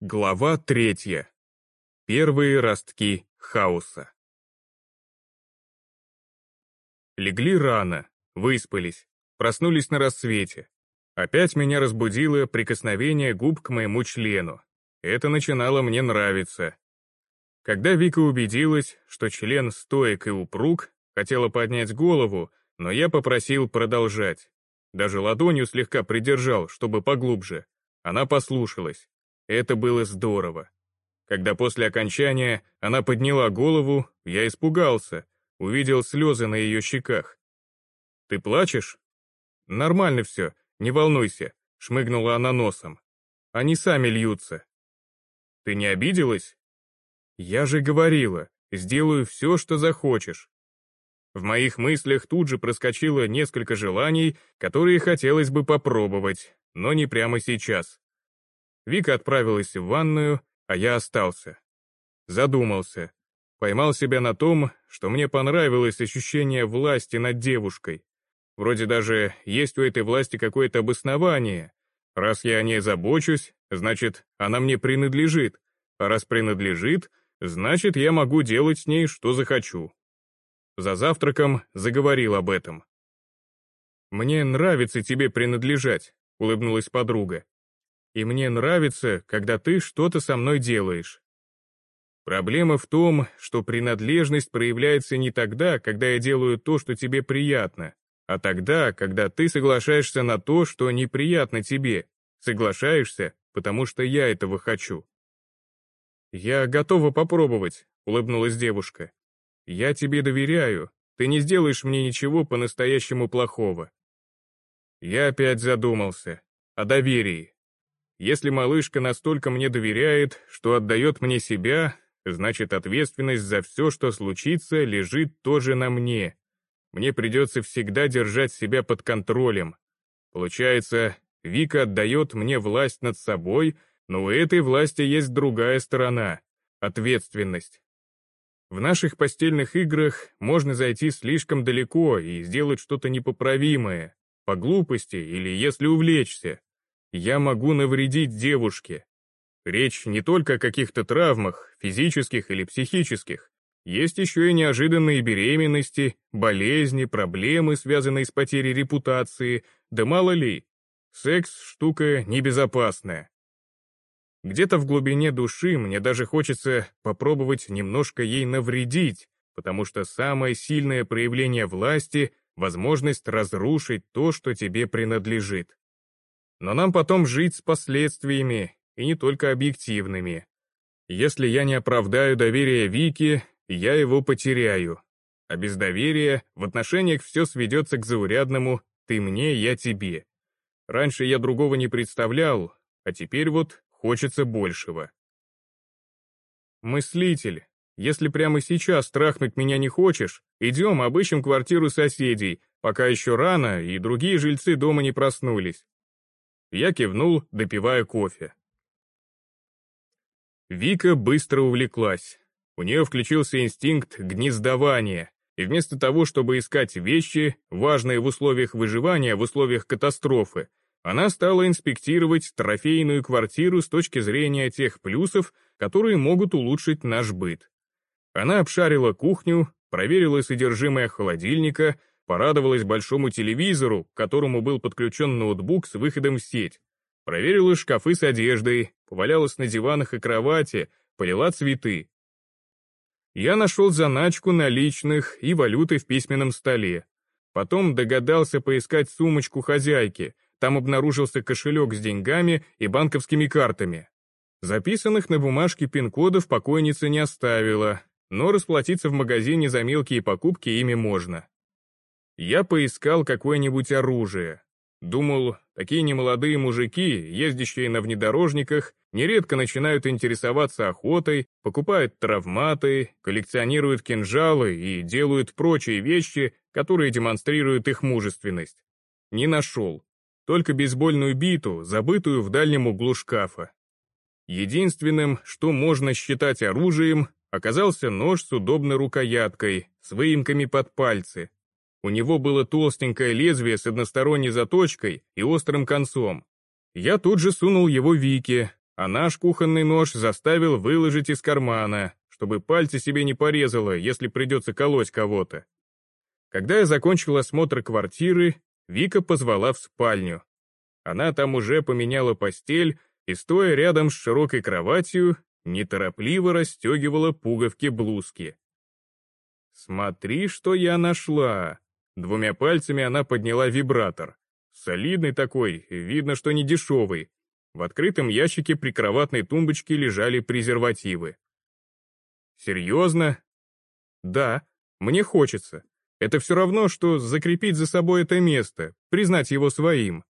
Глава третья. Первые ростки хаоса. Легли рано, выспались, проснулись на рассвете. Опять меня разбудило прикосновение губ к моему члену. Это начинало мне нравиться. Когда Вика убедилась, что член стоек и упруг, хотела поднять голову, но я попросил продолжать. Даже ладонью слегка придержал, чтобы поглубже. Она послушалась. Это было здорово. Когда после окончания она подняла голову, я испугался, увидел слезы на ее щеках. «Ты плачешь?» «Нормально все, не волнуйся», — шмыгнула она носом. «Они сами льются». «Ты не обиделась?» «Я же говорила, сделаю все, что захочешь». В моих мыслях тут же проскочило несколько желаний, которые хотелось бы попробовать, но не прямо сейчас. Вика отправилась в ванную, а я остался. Задумался. Поймал себя на том, что мне понравилось ощущение власти над девушкой. Вроде даже есть у этой власти какое-то обоснование. Раз я о ней забочусь, значит, она мне принадлежит. А раз принадлежит, значит, я могу делать с ней, что захочу. За завтраком заговорил об этом. «Мне нравится тебе принадлежать», — улыбнулась подруга и мне нравится, когда ты что-то со мной делаешь. Проблема в том, что принадлежность проявляется не тогда, когда я делаю то, что тебе приятно, а тогда, когда ты соглашаешься на то, что неприятно тебе, соглашаешься, потому что я этого хочу. «Я готова попробовать», — улыбнулась девушка. «Я тебе доверяю, ты не сделаешь мне ничего по-настоящему плохого». Я опять задумался. О доверии. Если малышка настолько мне доверяет, что отдает мне себя, значит ответственность за все, что случится, лежит тоже на мне. Мне придется всегда держать себя под контролем. Получается, Вика отдает мне власть над собой, но у этой власти есть другая сторона — ответственность. В наших постельных играх можно зайти слишком далеко и сделать что-то непоправимое, по глупости или если увлечься я могу навредить девушке. Речь не только о каких-то травмах, физических или психических. Есть еще и неожиданные беременности, болезни, проблемы, связанные с потерей репутации, да мало ли. Секс — штука небезопасная. Где-то в глубине души мне даже хочется попробовать немножко ей навредить, потому что самое сильное проявление власти — возможность разрушить то, что тебе принадлежит. Но нам потом жить с последствиями, и не только объективными. Если я не оправдаю доверие Вики, я его потеряю. А без доверия в отношениях все сведется к заурядному «ты мне, я тебе». Раньше я другого не представлял, а теперь вот хочется большего. Мыслитель, если прямо сейчас трахнуть меня не хочешь, идем обыщем квартиру соседей, пока еще рано и другие жильцы дома не проснулись. Я кивнул, допивая кофе. Вика быстро увлеклась. У нее включился инстинкт гнездования, и вместо того, чтобы искать вещи, важные в условиях выживания, в условиях катастрофы, она стала инспектировать трофейную квартиру с точки зрения тех плюсов, которые могут улучшить наш быт. Она обшарила кухню, проверила содержимое холодильника, Порадовалась большому телевизору, к которому был подключен ноутбук с выходом в сеть. Проверила шкафы с одеждой, повалялась на диванах и кровати, полила цветы. Я нашел заначку наличных и валюты в письменном столе. Потом догадался поискать сумочку хозяйки, там обнаружился кошелек с деньгами и банковскими картами. Записанных на бумажке пин-кодов покойница не оставила, но расплатиться в магазине за мелкие покупки ими можно. Я поискал какое-нибудь оружие. Думал, такие немолодые мужики, ездящие на внедорожниках, нередко начинают интересоваться охотой, покупают травматы, коллекционируют кинжалы и делают прочие вещи, которые демонстрируют их мужественность. Не нашел. Только бейсбольную биту, забытую в дальнем углу шкафа. Единственным, что можно считать оружием, оказался нож с удобной рукояткой, с выемками под пальцы, у него было толстенькое лезвие с односторонней заточкой и острым концом. Я тут же сунул его Вике, а наш кухонный нож заставил выложить из кармана, чтобы пальцы себе не порезало, если придется колоть кого-то. Когда я закончил осмотр квартиры, Вика позвала в спальню. Она там уже поменяла постель и, стоя рядом с широкой кроватью, неторопливо расстегивала пуговки блузки. «Смотри, что я нашла!» Двумя пальцами она подняла вибратор. Солидный такой, видно, что не дешевый. В открытом ящике при кроватной тумбочке лежали презервативы. «Серьезно?» «Да, мне хочется. Это все равно, что закрепить за собой это место, признать его своим».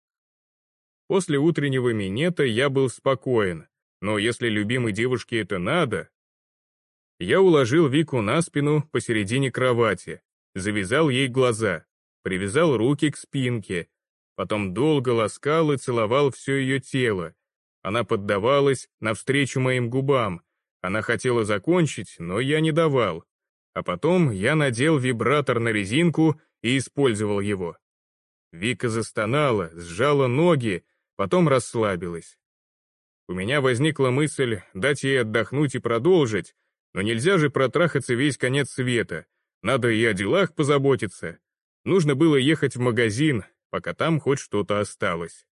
После утреннего минета я был спокоен, но если любимой девушке это надо... Я уложил Вику на спину посередине кровати, завязал ей глаза, привязал руки к спинке, потом долго ласкал и целовал все ее тело. Она поддавалась навстречу моим губам. Она хотела закончить, но я не давал. А потом я надел вибратор на резинку и использовал его. Вика застонала, сжала ноги, потом расслабилась. У меня возникла мысль дать ей отдохнуть и продолжить, но нельзя же протрахаться весь конец света. Надо и о делах позаботиться. Нужно было ехать в магазин, пока там хоть что-то осталось.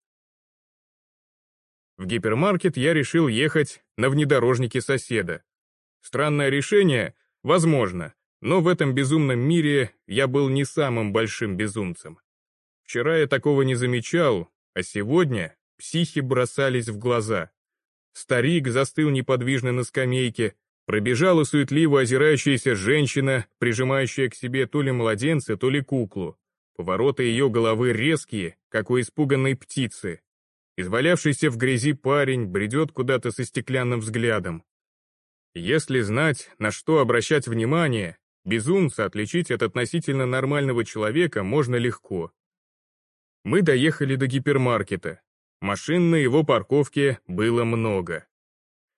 В гипермаркет я решил ехать на внедорожнике соседа. Странное решение? Возможно, но в этом безумном мире я был не самым большим безумцем. Вчера я такого не замечал, а сегодня психи бросались в глаза. Старик застыл неподвижно на скамейке, Пробежала суетливо озирающаяся женщина, прижимающая к себе то ли младенца, то ли куклу. Повороты ее головы резкие, как у испуганной птицы. Извалявшийся в грязи парень бредет куда-то со стеклянным взглядом. Если знать, на что обращать внимание, безумца отличить от относительно нормального человека можно легко. Мы доехали до гипермаркета. Машин на его парковке было много.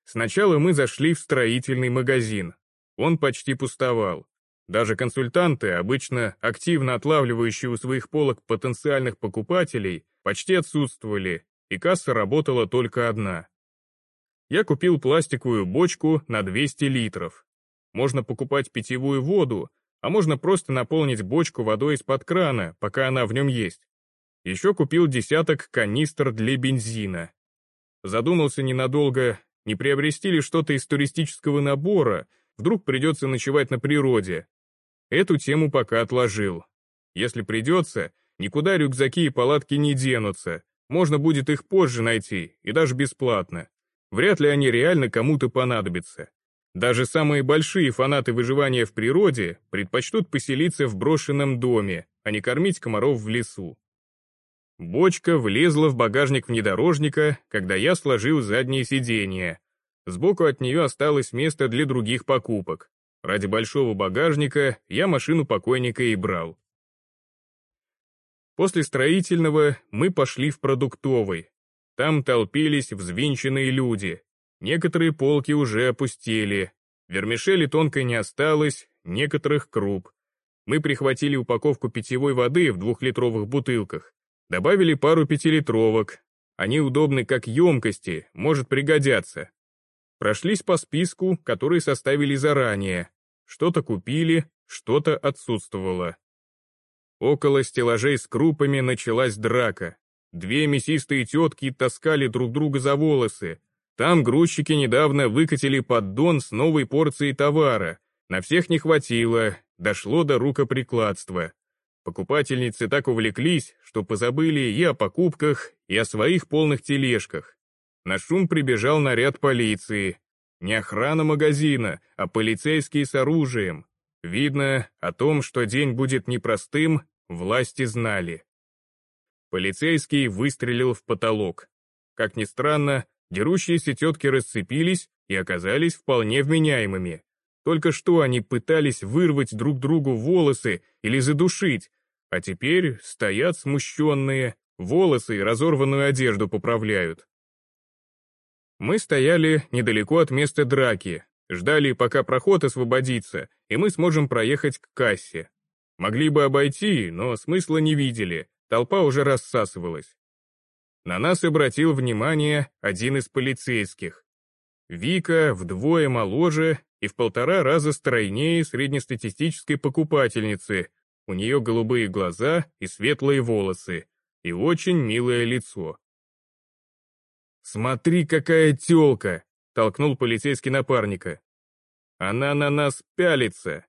Сначала мы зашли в строительный магазин. Он почти пустовал. Даже консультанты, обычно активно отлавливающие у своих полок потенциальных покупателей, почти отсутствовали, и касса работала только одна. Я купил пластиковую бочку на 200 литров. Можно покупать питьевую воду, а можно просто наполнить бочку водой из-под крана, пока она в нем есть. Еще купил десяток канистр для бензина. Задумался ненадолго, не приобрести ли что-то из туристического набора, вдруг придется ночевать на природе. Эту тему пока отложил. Если придется, никуда рюкзаки и палатки не денутся, можно будет их позже найти, и даже бесплатно. Вряд ли они реально кому-то понадобятся. Даже самые большие фанаты выживания в природе предпочтут поселиться в брошенном доме, а не кормить комаров в лесу. Бочка влезла в багажник внедорожника, когда я сложил заднее сиденье. Сбоку от нее осталось место для других покупок. Ради большого багажника я машину покойника и брал. После строительного мы пошли в продуктовый. Там толпились взвинченные люди. Некоторые полки уже опустели. Вермишели тонкой не осталось, некоторых круп. Мы прихватили упаковку питьевой воды в двухлитровых бутылках. Добавили пару пятилитровок. Они удобны как емкости, может пригодятся. Прошлись по списку, который составили заранее. Что-то купили, что-то отсутствовало. Около стеллажей с крупами началась драка. Две мясистые тетки таскали друг друга за волосы. Там грузчики недавно выкатили поддон с новой порцией товара. На всех не хватило, дошло до рукоприкладства. Покупательницы так увлеклись, что позабыли и о покупках, и о своих полных тележках. На шум прибежал наряд полиции. Не охрана магазина, а полицейские с оружием. Видно, о том, что день будет непростым, власти знали. Полицейский выстрелил в потолок. Как ни странно, дерущиеся тетки расцепились и оказались вполне вменяемыми. Только что они пытались вырвать друг другу волосы или задушить, а теперь стоят смущенные, волосы и разорванную одежду поправляют. Мы стояли недалеко от места драки, ждали, пока проход освободится, и мы сможем проехать к кассе. Могли бы обойти, но смысла не видели, толпа уже рассасывалась. На нас обратил внимание один из полицейских. Вика вдвое моложе и в полтора раза стройнее среднестатистической покупательницы. У нее голубые глаза и светлые волосы, и очень милое лицо. «Смотри, какая тёлка!» — толкнул полицейский напарника. «Она на нас пялится!»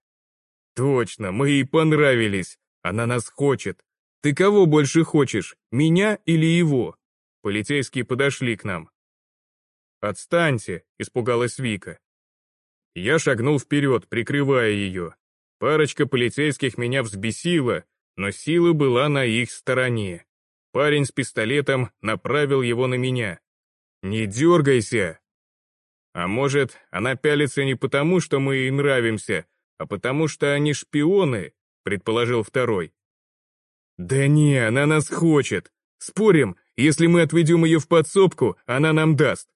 «Точно, мы ей понравились! Она нас хочет! Ты кого больше хочешь, меня или его?» Полицейские подошли к нам. «Отстаньте!» — испугалась Вика. Я шагнул вперед, прикрывая ее. Парочка полицейских меня взбесила, но сила была на их стороне. Парень с пистолетом направил его на меня. «Не дергайся!» А может, она пялится не потому, что мы ей нравимся, а потому что они шпионы, предположил второй. Да не, она нас хочет. Спорим, если мы отведем ее в подсобку, она нам даст.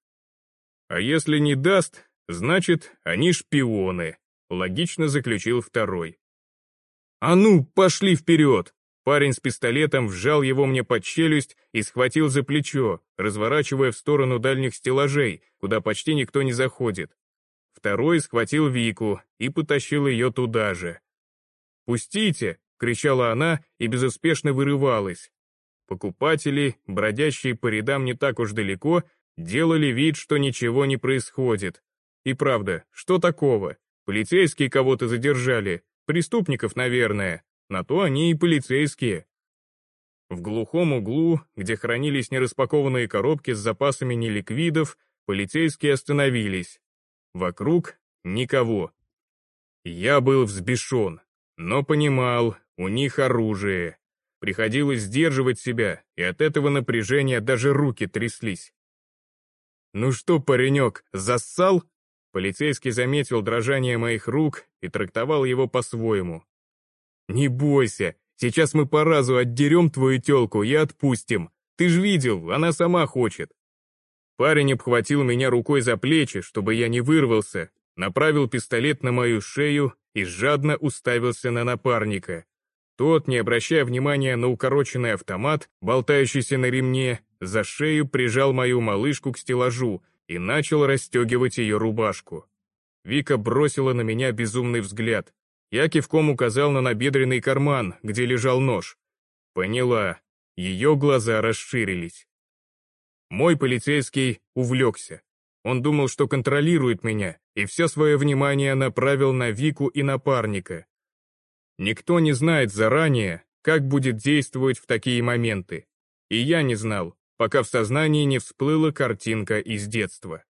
А если не даст, значит, они шпионы, логично заключил второй. А ну, пошли вперед! Парень с пистолетом вжал его мне под челюсть и схватил за плечо, разворачивая в сторону дальних стеллажей, куда почти никто не заходит. Второй схватил Вику и потащил ее туда же. «Пустите!» — кричала она и безуспешно вырывалась. Покупатели, бродящие по рядам не так уж далеко, делали вид, что ничего не происходит. И правда, что такого? Полицейские кого-то задержали, преступников, наверное. На то они и полицейские. В глухом углу, где хранились нераспакованные коробки с запасами неликвидов, полицейские остановились. Вокруг никого. Я был взбешен, но понимал, у них оружие. Приходилось сдерживать себя, и от этого напряжения даже руки тряслись. «Ну что, паренек, зассал?» Полицейский заметил дрожание моих рук и трактовал его по-своему. «Не бойся, сейчас мы по разу отдерем твою телку и отпустим. Ты ж видел, она сама хочет». Парень обхватил меня рукой за плечи, чтобы я не вырвался, направил пистолет на мою шею и жадно уставился на напарника. Тот, не обращая внимания на укороченный автомат, болтающийся на ремне, за шею прижал мою малышку к стеллажу и начал расстегивать ее рубашку. Вика бросила на меня безумный взгляд, я кивком указал на набедренный карман, где лежал нож. Поняла. Ее глаза расширились. Мой полицейский увлекся. Он думал, что контролирует меня, и все свое внимание направил на Вику и напарника. Никто не знает заранее, как будет действовать в такие моменты. И я не знал, пока в сознании не всплыла картинка из детства.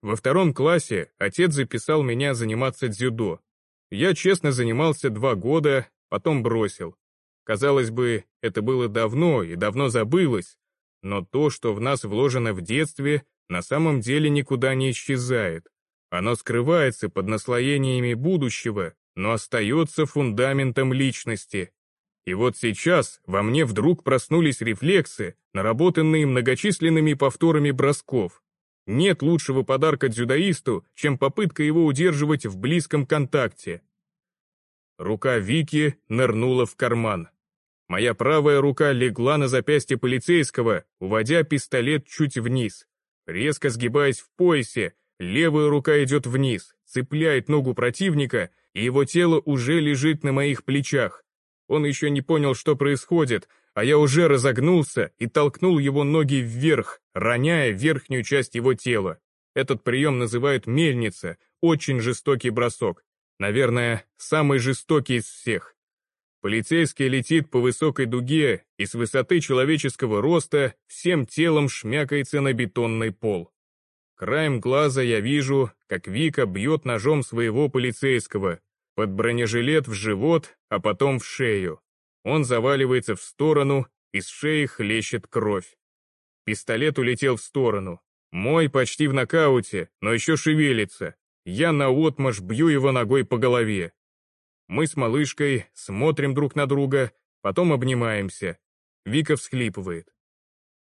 Во втором классе отец записал меня заниматься дзюдо, я честно занимался два года, потом бросил. Казалось бы, это было давно и давно забылось, но то, что в нас вложено в детстве, на самом деле никуда не исчезает. Оно скрывается под наслоениями будущего, но остается фундаментом личности. И вот сейчас во мне вдруг проснулись рефлексы, наработанные многочисленными повторами бросков. Нет лучшего подарка дзюдоисту, чем попытка его удерживать в близком контакте. Рука Вики нырнула в карман. Моя правая рука легла на запястье полицейского, уводя пистолет чуть вниз. Резко сгибаясь в поясе, левая рука идет вниз, цепляет ногу противника, и его тело уже лежит на моих плечах. Он еще не понял, что происходит, а я уже разогнулся и толкнул его ноги вверх, роняя верхнюю часть его тела. Этот прием называют мельница, очень жестокий бросок. Наверное, самый жестокий из всех. Полицейский летит по высокой дуге и с высоты человеческого роста всем телом шмякается на бетонный пол. Краем глаза я вижу, как Вика бьет ножом своего полицейского, под бронежилет в живот, а потом в шею. Он заваливается в сторону, из шеи хлещет кровь. Пистолет улетел в сторону. Мой почти в нокауте, но еще шевелится. Я наотмашь бью его ногой по голове. Мы с малышкой смотрим друг на друга, потом обнимаемся. Вика всхлипывает.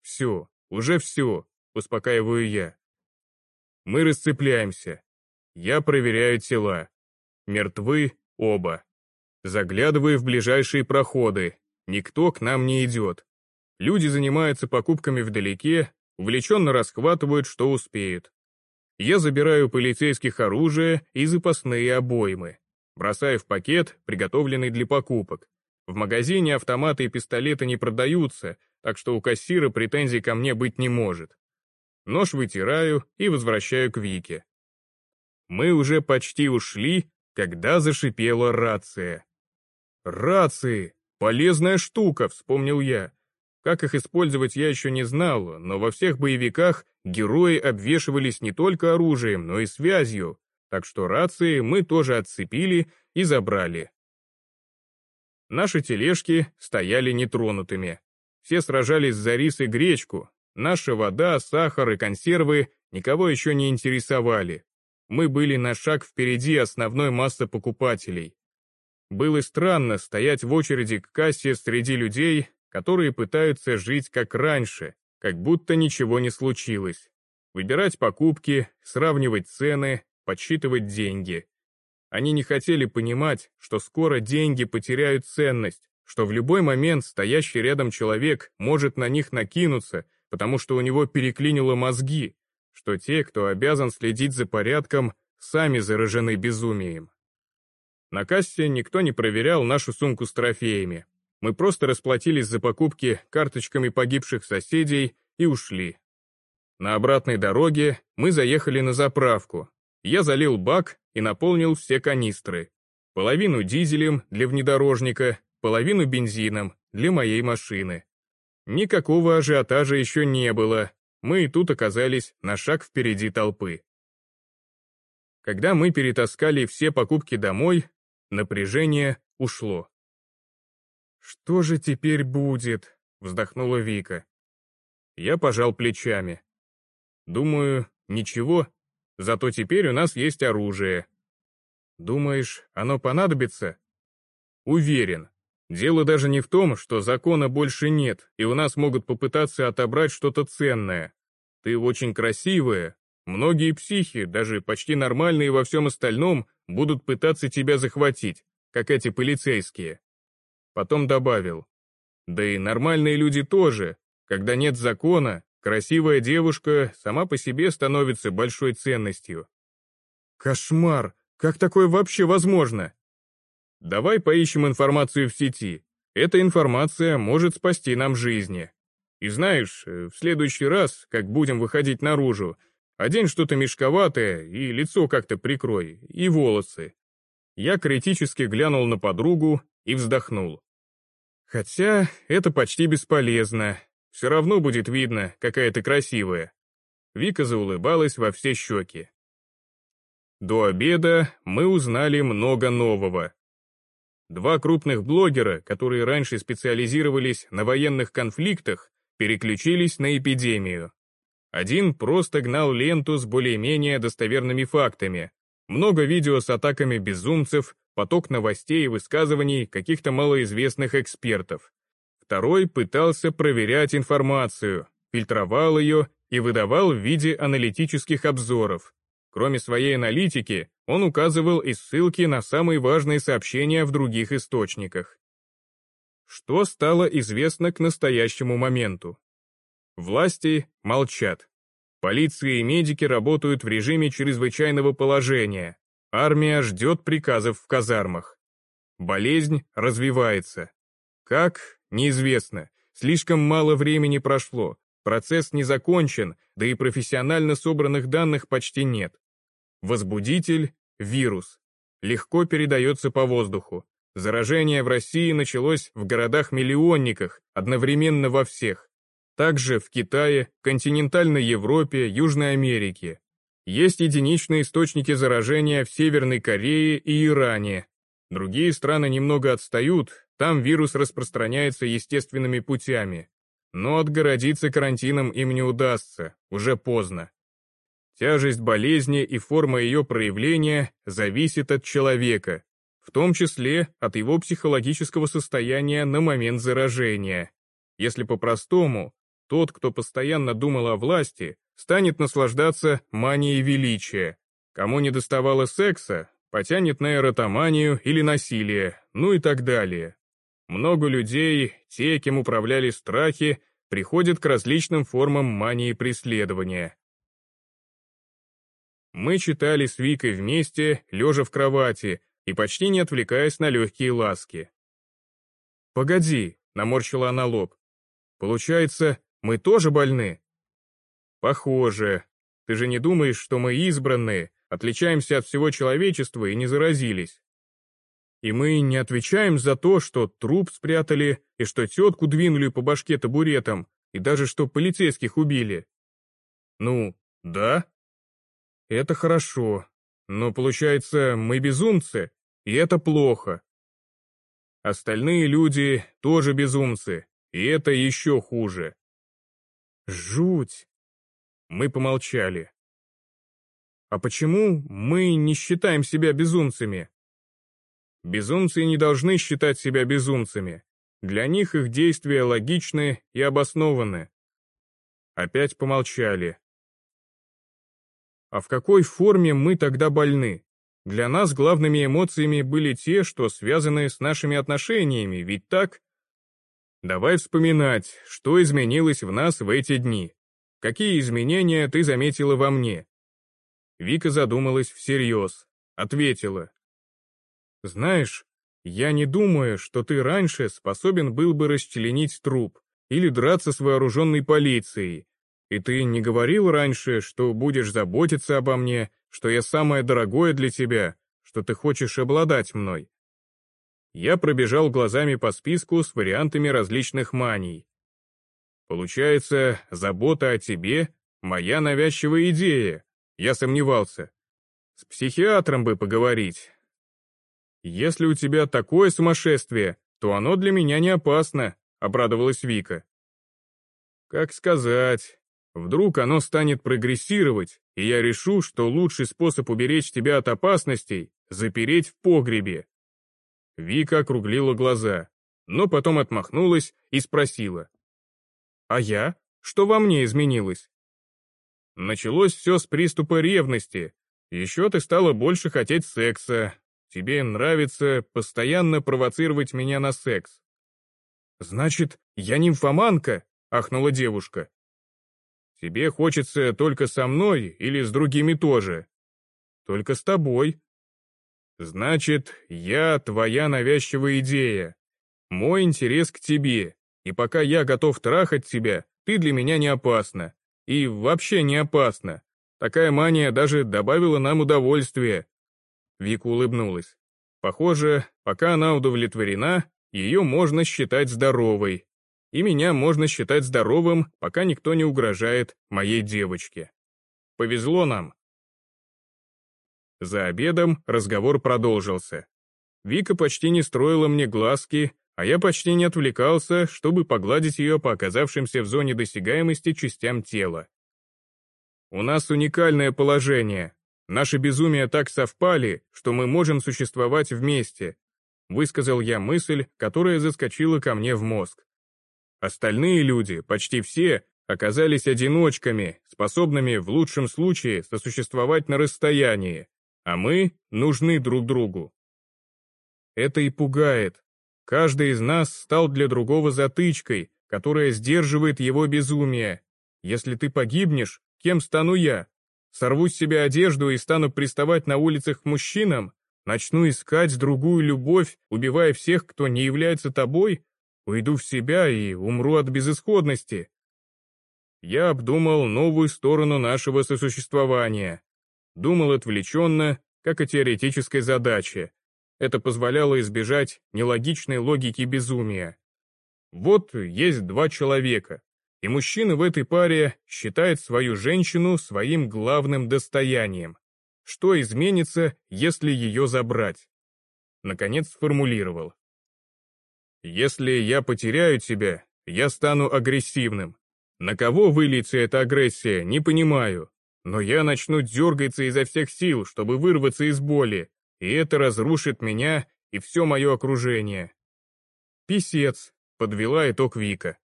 «Все, уже все», — успокаиваю я. Мы расцепляемся. Я проверяю тела. Мертвы оба. Заглядываю в ближайшие проходы. Никто к нам не идет. Люди занимаются покупками вдалеке, увлеченно расхватывают, что успеют. Я забираю полицейских оружие и запасные обоймы. Бросаю в пакет, приготовленный для покупок. В магазине автоматы и пистолеты не продаются, так что у кассира претензий ко мне быть не может. Нож вытираю и возвращаю к Вике. Мы уже почти ушли, когда зашипела рация. Рации! Полезная штука, вспомнил я. Как их использовать я еще не знал, но во всех боевиках герои обвешивались не только оружием, но и связью, так что рации мы тоже отцепили и забрали. Наши тележки стояли нетронутыми. Все сражались за рис и гречку. Наша вода, сахар и консервы никого еще не интересовали. Мы были на шаг впереди основной массы покупателей. Было странно стоять в очереди к кассе среди людей, которые пытаются жить как раньше, как будто ничего не случилось. Выбирать покупки, сравнивать цены, подсчитывать деньги. Они не хотели понимать, что скоро деньги потеряют ценность, что в любой момент стоящий рядом человек может на них накинуться, потому что у него переклинило мозги, что те, кто обязан следить за порядком, сами заражены безумием. На кассе никто не проверял нашу сумку с трофеями. Мы просто расплатились за покупки карточками погибших соседей и ушли. На обратной дороге мы заехали на заправку, я залил бак и наполнил все канистры. Половину дизелем для внедорожника, половину бензином для моей машины. Никакого ажиотажа еще не было, мы и тут оказались на шаг впереди толпы. Когда мы перетаскали все покупки домой, напряжение ушло. «Что же теперь будет?» — вздохнула Вика. Я пожал плечами. Думаю, ничего, Зато теперь у нас есть оружие. Думаешь, оно понадобится? Уверен. Дело даже не в том, что закона больше нет, и у нас могут попытаться отобрать что-то ценное. Ты очень красивая. Многие психи, даже почти нормальные во всем остальном, будут пытаться тебя захватить, как эти полицейские. Потом добавил. Да и нормальные люди тоже. Когда нет закона, Красивая девушка сама по себе становится большой ценностью. Кошмар! Как такое вообще возможно? Давай поищем информацию в сети. Эта информация может спасти нам жизни. И знаешь, э, в следующий раз, как будем выходить наружу, одень что-то мешковатое и лицо как-то прикрой, и волосы. Я критически глянул на подругу и вздохнул. Хотя это почти бесполезно. Все равно будет видно, какая ты красивая». Вика заулыбалась во все щеки. До обеда мы узнали много нового. Два крупных блогера, которые раньше специализировались на военных конфликтах, переключились на эпидемию. Один просто гнал ленту с более-менее достоверными фактами. Много видео с атаками безумцев, поток новостей и высказываний каких-то малоизвестных экспертов. Второй пытался проверять информацию, фильтровал ее и выдавал в виде аналитических обзоров. Кроме своей аналитики, он указывал и ссылки на самые важные сообщения в других источниках. Что стало известно к настоящему моменту? Власти молчат. Полиция и медики работают в режиме чрезвычайного положения. Армия ждет приказов в казармах. Болезнь развивается. Как, неизвестно. Слишком мало времени прошло, процесс не закончен, да и профессионально собранных данных почти нет. Возбудитель – вирус. Легко передается по воздуху. Заражение в России началось в городах-миллионниках, одновременно во всех. Также в Китае, континентальной Европе, Южной Америке. Есть единичные источники заражения в Северной Корее и Иране. Другие страны немного отстают, там вирус распространяется естественными путями. Но отгородиться карантином им не удастся, уже поздно. Тяжесть болезни и форма ее проявления зависит от человека, в том числе от его психологического состояния на момент заражения. Если по-простому, тот, кто постоянно думал о власти, станет наслаждаться манией величия. Кому не доставало секса, потянет на эротоманию или насилие, ну и так далее. Много людей, те, кем управляли страхи, приходят к различным формам мании преследования. Мы читали с Викой вместе, лежа в кровати, и почти не отвлекаясь на легкие ласки. «Погоди», — наморщила она лоб. «Получается, мы тоже больны?» «Похоже. Ты же не думаешь, что мы избранные, отличаемся от всего человечества и не заразились?» И мы не отвечаем за то, что труп спрятали, и что тетку двинули по башке табуретом, и даже что полицейских убили. Ну, да. Это хорошо. Но получается, мы безумцы, и это плохо. Остальные люди тоже безумцы, и это еще хуже. Жуть. Мы помолчали. А почему мы не считаем себя безумцами? Безумцы не должны считать себя безумцами. Для них их действия логичны и обоснованы. Опять помолчали. А в какой форме мы тогда больны? Для нас главными эмоциями были те, что связаны с нашими отношениями, ведь так? Давай вспоминать, что изменилось в нас в эти дни. Какие изменения ты заметила во мне? Вика задумалась всерьез, ответила. Знаешь, я не думаю, что ты раньше способен был бы расчленить труп или драться с вооруженной полицией. И ты не говорил раньше, что будешь заботиться обо мне, что я самое дорогое для тебя, что ты хочешь обладать мной. Я пробежал глазами по списку с вариантами различных маний. Получается, забота о тебе — моя навязчивая идея. Я сомневался. С психиатром бы поговорить, «Если у тебя такое сумасшествие, то оно для меня не опасно», — обрадовалась Вика. «Как сказать, вдруг оно станет прогрессировать, и я решу, что лучший способ уберечь тебя от опасностей — запереть в погребе». Вика округлила глаза, но потом отмахнулась и спросила. «А я? Что во мне изменилось?» Началось все с приступа ревности. Еще ты стала больше хотеть секса, Тебе нравится постоянно провоцировать меня на секс. Значит, я нимфоманка, ахнула девушка. Тебе хочется только со мной или с другими тоже? Только с тобой. Значит, я твоя навязчивая идея. Мой интерес к тебе. И пока я готов трахать тебя, ты для меня не опасна. И вообще не опасна. Такая мания даже добавила нам удовольствия. Вика улыбнулась. Похоже, пока она удовлетворена, ее можно считать здоровой. И меня можно считать здоровым, пока никто не угрожает моей девочке. Повезло нам. За обедом разговор продолжился. Вика почти не строила мне глазки, а я почти не отвлекался, чтобы погладить ее по оказавшимся в зоне досягаемости частям тела. «У нас уникальное положение», Наши безумия так совпали, что мы можем существовать вместе», высказал я мысль, которая заскочила ко мне в мозг. Остальные люди, почти все, оказались одиночками, способными в лучшем случае сосуществовать на расстоянии, а мы нужны друг другу. Это и пугает. Каждый из нас стал для другого затычкой, которая сдерживает его безумие. Если ты погибнешь, кем стану я? Сорву с себя одежду и стану приставать на улицах к мужчинам? Начну искать другую любовь, убивая всех, кто не является тобой? Уйду в себя и умру от безысходности. Я обдумал новую сторону нашего сосуществования. Думал отвлеченно, как о теоретической задаче. Это позволяло избежать нелогичной логики безумия. Вот есть два человека, и мужчина в этой паре считает свою женщину своим главным достоянием. Что изменится, если ее забрать? Наконец сформулировал. Если я потеряю тебя, я стану агрессивным. На кого выльется эта агрессия, не понимаю. Но я начну дергаться изо всех сил, чтобы вырваться из боли, и это разрушит меня и все мое окружение. Писец, подвела итог Вика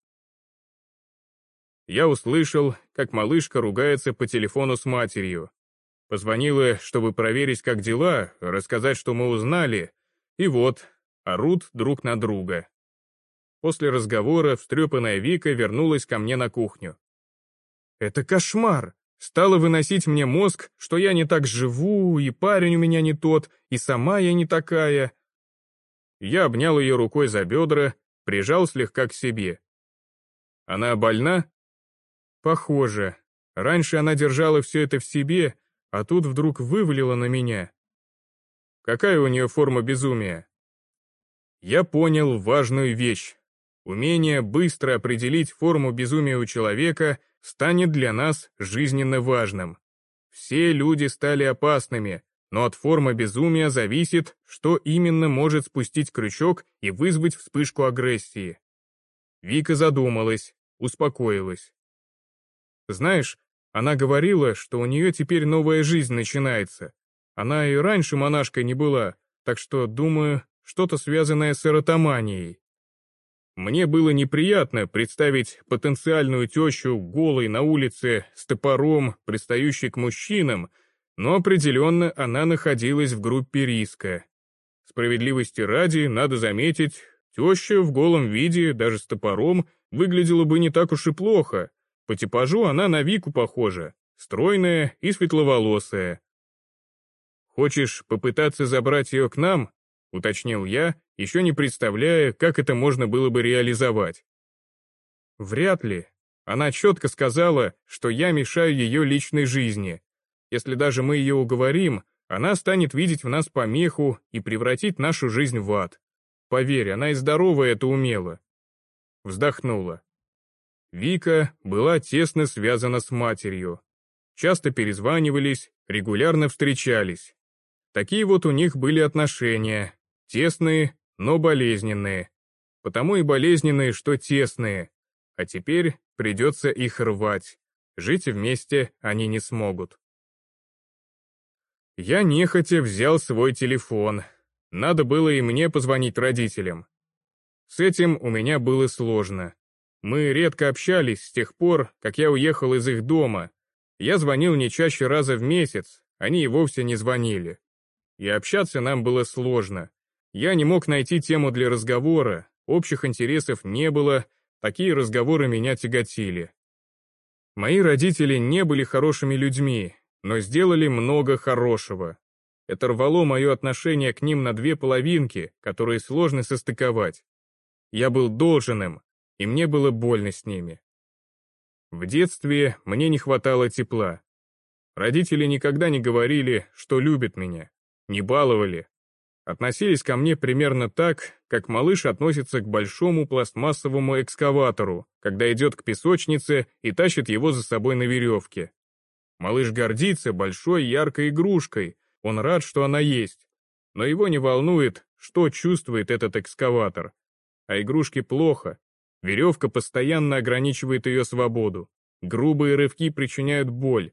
я услышал, как малышка ругается по телефону с матерью. Позвонила, чтобы проверить, как дела, рассказать, что мы узнали, и вот, орут друг на друга. После разговора встрепанная Вика вернулась ко мне на кухню. «Это кошмар!» Стала выносить мне мозг, что я не так живу, и парень у меня не тот, и сама я не такая. Я обнял ее рукой за бедра, прижал слегка к себе. Она больна? Похоже. Раньше она держала все это в себе, а тут вдруг вывалила на меня. Какая у нее форма безумия? Я понял важную вещь. Умение быстро определить форму безумия у человека станет для нас жизненно важным. Все люди стали опасными, но от формы безумия зависит, что именно может спустить крючок и вызвать вспышку агрессии. Вика задумалась, успокоилась. Знаешь, она говорила, что у нее теперь новая жизнь начинается. Она и раньше монашкой не была, так что, думаю, что-то связанное с эротоманией. Мне было неприятно представить потенциальную тещу голой на улице с топором, пристающей к мужчинам, но определенно она находилась в группе риска. Справедливости ради, надо заметить, теща в голом виде, даже с топором, выглядела бы не так уж и плохо. По типажу она на Вику похожа, стройная и светловолосая. «Хочешь попытаться забрать ее к нам?» — уточнил я, еще не представляя, как это можно было бы реализовать. Вряд ли. Она четко сказала, что я мешаю ее личной жизни. Если даже мы ее уговорим, она станет видеть в нас помеху и превратить нашу жизнь в ад. Поверь, она и здоровая это умела. Вздохнула. Вика была тесно связана с матерью. Часто перезванивались, регулярно встречались. Такие вот у них были отношения, тесные, но болезненные. Потому и болезненные, что тесные. А теперь придется их рвать. Жить вместе они не смогут. Я нехотя взял свой телефон. Надо было и мне позвонить родителям. С этим у меня было сложно. Мы редко общались с тех пор, как я уехал из их дома. Я звонил не чаще раза в месяц, они и вовсе не звонили. И общаться нам было сложно. Я не мог найти тему для разговора, общих интересов не было, такие разговоры меня тяготили. Мои родители не были хорошими людьми, но сделали много хорошего. Это рвало мое отношение к ним на две половинки, которые сложно состыковать. Я был должен им, и мне было больно с ними. В детстве мне не хватало тепла. Родители никогда не говорили, что любят меня, не баловали, относились ко мне примерно так, как малыш относится к большому пластмассовому экскаватору, когда идет к песочнице и тащит его за собой на веревке. Малыш гордится большой яркой игрушкой, он рад, что она есть. Но его не волнует, что чувствует этот экскаватор. А игрушке плохо. Веревка постоянно ограничивает ее свободу. Грубые рывки причиняют боль,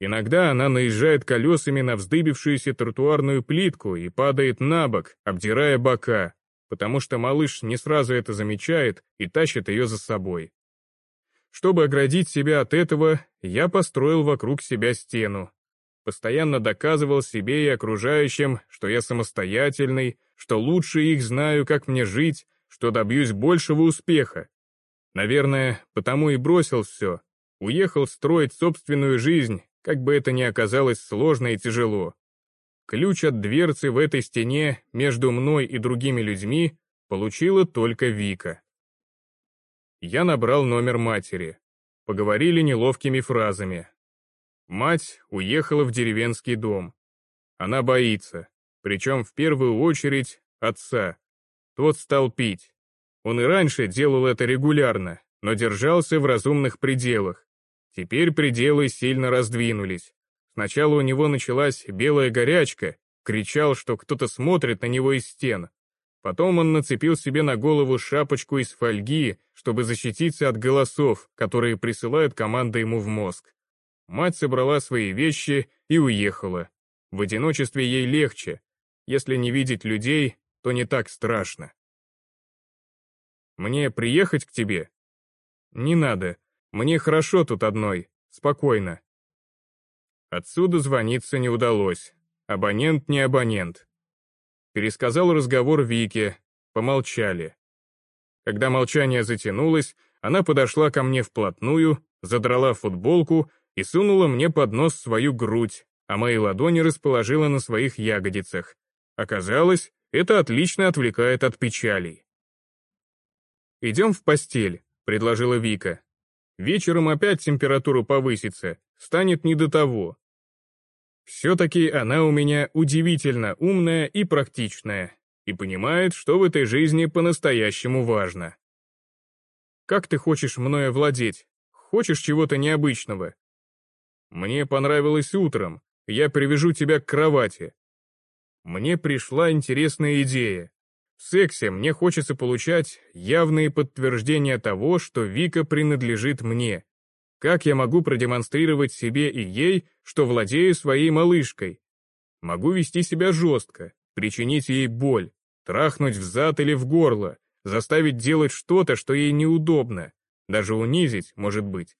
Иногда она наезжает колесами на вздыбившуюся тротуарную плитку и падает на бок, обдирая бока, потому что малыш не сразу это замечает и тащит ее за собой. Чтобы оградить себя от этого, я построил вокруг себя стену. Постоянно доказывал себе и окружающим, что я самостоятельный, что лучше их знаю, как мне жить, что добьюсь большего успеха. Наверное, потому и бросил все. Уехал строить собственную жизнь, как бы это ни оказалось сложно и тяжело. Ключ от дверцы в этой стене между мной и другими людьми получила только Вика. Я набрал номер матери. Поговорили неловкими фразами. Мать уехала в деревенский дом. Она боится, причем в первую очередь отца. Тот стал пить. Он и раньше делал это регулярно, но держался в разумных пределах, Теперь пределы сильно раздвинулись. Сначала у него началась белая горячка, кричал, что кто-то смотрит на него из стен. Потом он нацепил себе на голову шапочку из фольги, чтобы защититься от голосов, которые присылают команды ему в мозг. Мать собрала свои вещи и уехала. В одиночестве ей легче. Если не видеть людей, то не так страшно. «Мне приехать к тебе?» «Не надо. Мне хорошо тут одной, спокойно. Отсюда звониться не удалось. Абонент не абонент. Пересказал разговор Вике, помолчали. Когда молчание затянулось, она подошла ко мне вплотную, задрала футболку и сунула мне под нос свою грудь, а мои ладони расположила на своих ягодицах. Оказалось, это отлично отвлекает от печалей. «Идем в постель», — предложила Вика. «Вечером опять температура повысится, станет не до того». Все-таки она у меня удивительно умная и практичная, и понимает, что в этой жизни по-настоящему важно. Как ты хочешь мною владеть? Хочешь чего-то необычного? Мне понравилось утром, я привяжу тебя к кровати. Мне пришла интересная идея. Сексе мне хочется получать явные подтверждения того, что Вика принадлежит мне. Как я могу продемонстрировать себе и ей, что владею своей малышкой? Могу вести себя жестко, причинить ей боль, трахнуть в зад или в горло, заставить делать что-то, что ей неудобно, даже унизить, может быть.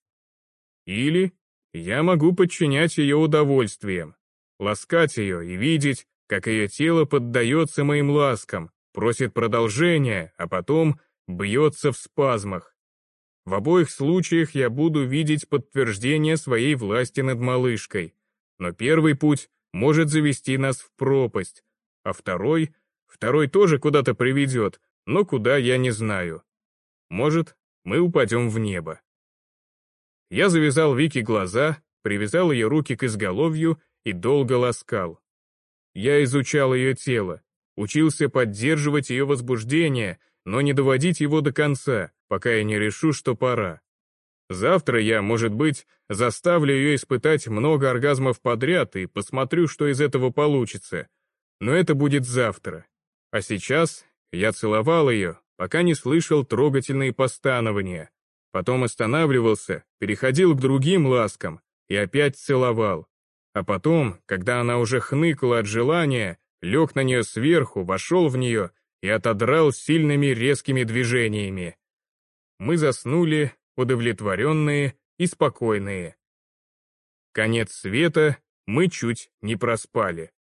Или я могу подчинять ее удовольствием, ласкать ее и видеть, как ее тело поддается моим ласкам, просит продолжения, а потом бьется в спазмах. В обоих случаях я буду видеть подтверждение своей власти над малышкой, но первый путь может завести нас в пропасть, а второй, второй тоже куда-то приведет, но куда я не знаю. Может, мы упадем в небо. Я завязал Вики глаза, привязал ее руки к изголовью и долго ласкал. Я изучал ее тело, учился поддерживать ее возбуждение, но не доводить его до конца, пока я не решу, что пора. Завтра я, может быть, заставлю ее испытать много оргазмов подряд и посмотрю, что из этого получится. Но это будет завтра. А сейчас я целовал ее, пока не слышал трогательные постанования. Потом останавливался, переходил к другим ласкам и опять целовал. А потом, когда она уже хныкала от желания, лег на нее сверху, вошел в нее и отодрал сильными резкими движениями. Мы заснули, удовлетворенные и спокойные. Конец света мы чуть не проспали.